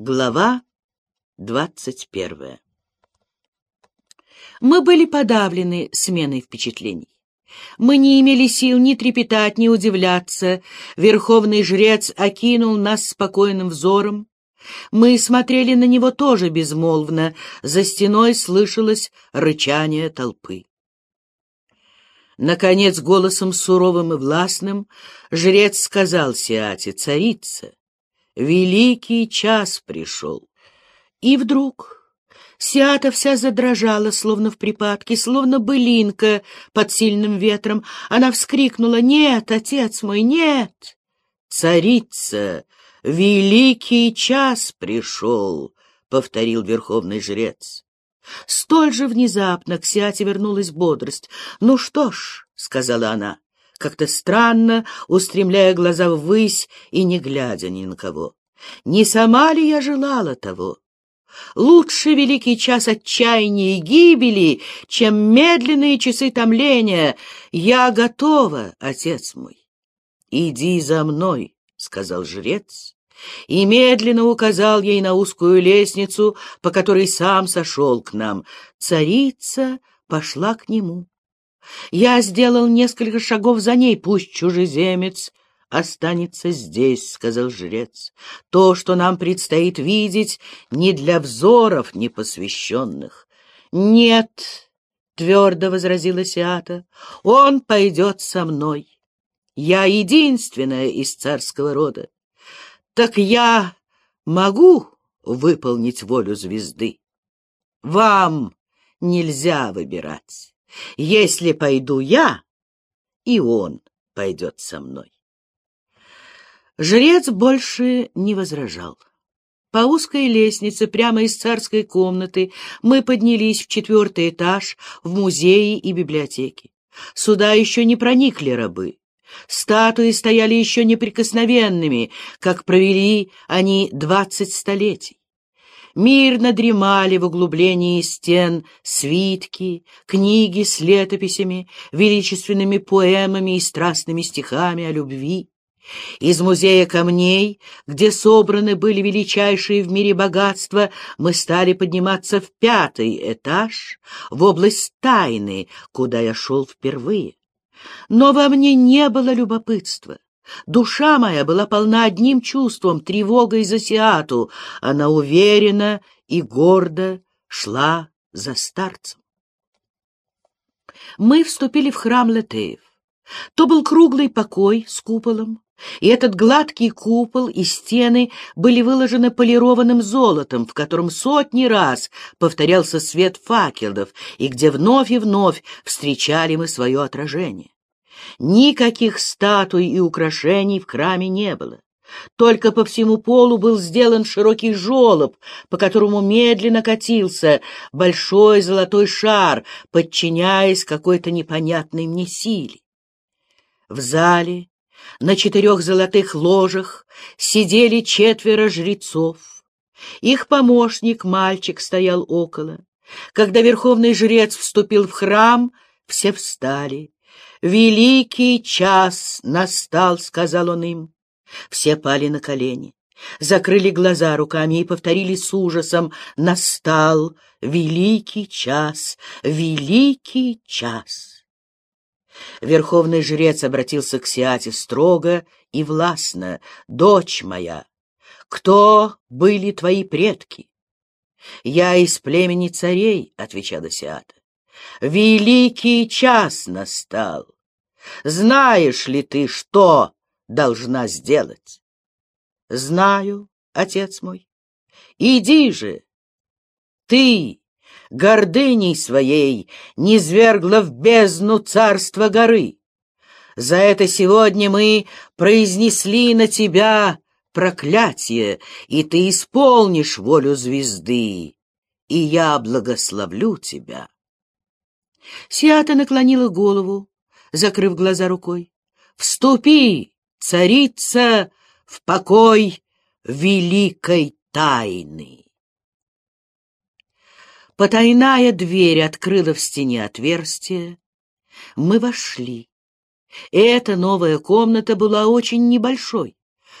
Глава двадцать первая Мы были подавлены сменой впечатлений. Мы не имели сил ни трепетать, ни удивляться. Верховный жрец окинул нас спокойным взором. Мы смотрели на него тоже безмолвно. За стеной слышалось рычание толпы. Наконец, голосом суровым и властным, жрец сказал Сиате, царица, Великий час пришел. И вдруг Сиата вся задрожала, словно в припадке, словно былинка под сильным ветром. Она вскрикнула «Нет, отец мой, нет!» «Царица, великий час пришел!» — повторил верховный жрец. Столь же внезапно к Сиате вернулась бодрость. «Ну что ж», — сказала она, как-то странно, устремляя глаза ввысь и не глядя ни на кого. «Не сама ли я желала того? Лучше великий час отчаяния и гибели, чем медленные часы томления. Я готова, отец мой. Иди за мной, — сказал жрец, и медленно указал ей на узкую лестницу, по которой сам сошел к нам. Царица пошла к нему. Я сделал несколько шагов за ней, пусть чужеземец останется здесь, — сказал жрец. То, что нам предстоит видеть, не для взоров непосвященных. Нет, — твердо возразила Сиата, — он пойдет со мной. Я единственная из царского рода. Так я могу выполнить волю звезды? Вам нельзя выбирать. Если пойду я, и он пойдет со мной. Жрец больше не возражал. По узкой лестнице прямо из царской комнаты мы поднялись в четвертый этаж в музеи и библиотеки. Сюда еще не проникли рабы. Статуи стояли еще неприкосновенными, как провели они двадцать столетий мирно дремали в углублении стен свитки, книги с летописями, величественными поэмами и страстными стихами о любви. Из музея камней, где собраны были величайшие в мире богатства, мы стали подниматься в пятый этаж, в область тайны, куда я шел впервые. Но во мне не было любопытства. Душа моя была полна одним чувством — тревогой за Сиату. Она уверенно и гордо шла за старцем. Мы вступили в храм Летеев. То был круглый покой с куполом, и этот гладкий купол и стены были выложены полированным золотом, в котором сотни раз повторялся свет факелов, и где вновь и вновь встречали мы свое отражение. Никаких статуй и украшений в храме не было. Только по всему полу был сделан широкий желоб, по которому медленно катился большой золотой шар, подчиняясь какой-то непонятной мне силе. В зале на четырех золотых ложах сидели четверо жрецов. Их помощник, мальчик, стоял около. Когда верховный жрец вступил в храм, все встали. «Великий час настал», — сказал он им. Все пали на колени, закрыли глаза руками и повторили с ужасом «Настал великий час, великий час». Верховный жрец обратился к Сиате строго и властно. «Дочь моя, кто были твои предки?» «Я из племени царей», — отвечала Сиата. Великий час настал. Знаешь ли ты, что должна сделать? Знаю, отец мой. Иди же. Ты, гордыней своей, не свергла в бездну царства горы. За это сегодня мы произнесли на тебя проклятие, и ты исполнишь волю звезды, и я благословлю тебя. Сиата наклонила голову, закрыв глаза рукой. «Вступи, царица, в покой великой тайны!» Потайная дверь открыла в стене отверстие. Мы вошли. Эта новая комната была очень небольшой,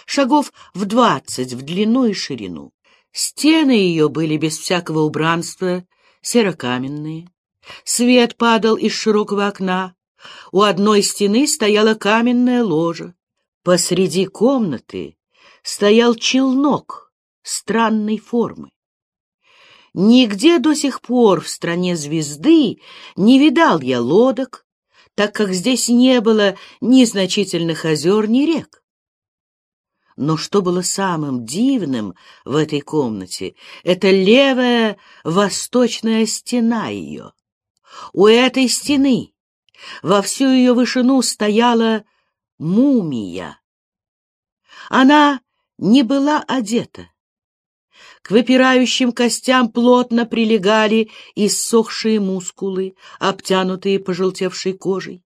шагов в двадцать в длину и ширину. Стены ее были без всякого убранства, серокаменные. Свет падал из широкого окна. У одной стены стояла каменная ложа. Посреди комнаты стоял челнок странной формы. Нигде до сих пор в стране звезды не видал я лодок, так как здесь не было ни значительных озер, ни рек. Но что было самым дивным в этой комнате, это левая восточная стена ее. У этой стены во всю ее вышину стояла мумия. Она не была одета. К выпирающим костям плотно прилегали иссохшие мускулы, обтянутые пожелтевшей кожей.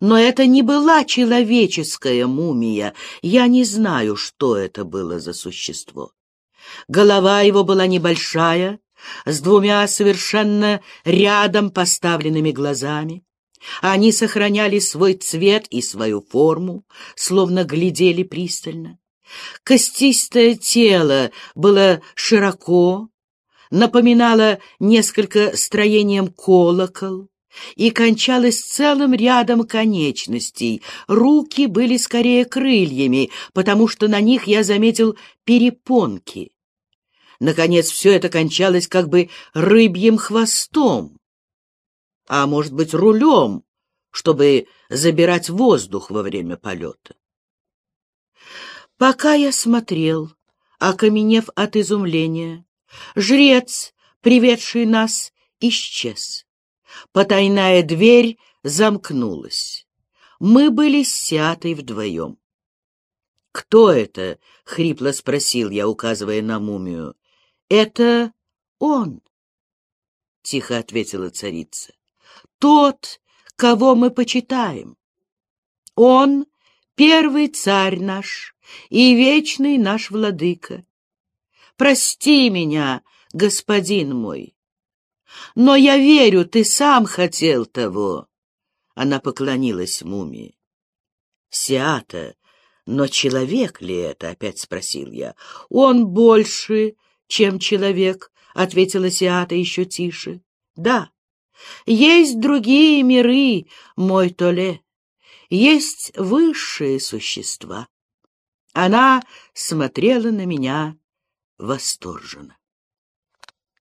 Но это не была человеческая мумия, я не знаю, что это было за существо. Голова его была небольшая, с двумя совершенно рядом поставленными глазами. Они сохраняли свой цвет и свою форму, словно глядели пристально. Костистое тело было широко, напоминало несколько строением колокол и кончалось целым рядом конечностей. Руки были скорее крыльями, потому что на них я заметил перепонки. Наконец, все это кончалось как бы рыбьим хвостом, а может быть, рулем, чтобы забирать воздух во время полета. Пока я смотрел, окаменев от изумления, жрец, приведший нас, исчез. Потайная дверь замкнулась. Мы были с Сятой вдвоем. «Кто это?» — хрипло спросил я, указывая на мумию. «Это он», — тихо ответила царица. «Тот, кого мы почитаем. Он — первый царь наш, и вечный наш владыка. Прости меня, господин мой. Но я верю, ты сам хотел того. Она поклонилась мумии. Сиата, но человек ли это? Опять спросил я. Он больше, чем человек, ответила Сиата еще тише. Да, есть другие миры, мой Толе, есть высшие существа. Она смотрела на меня восторженно.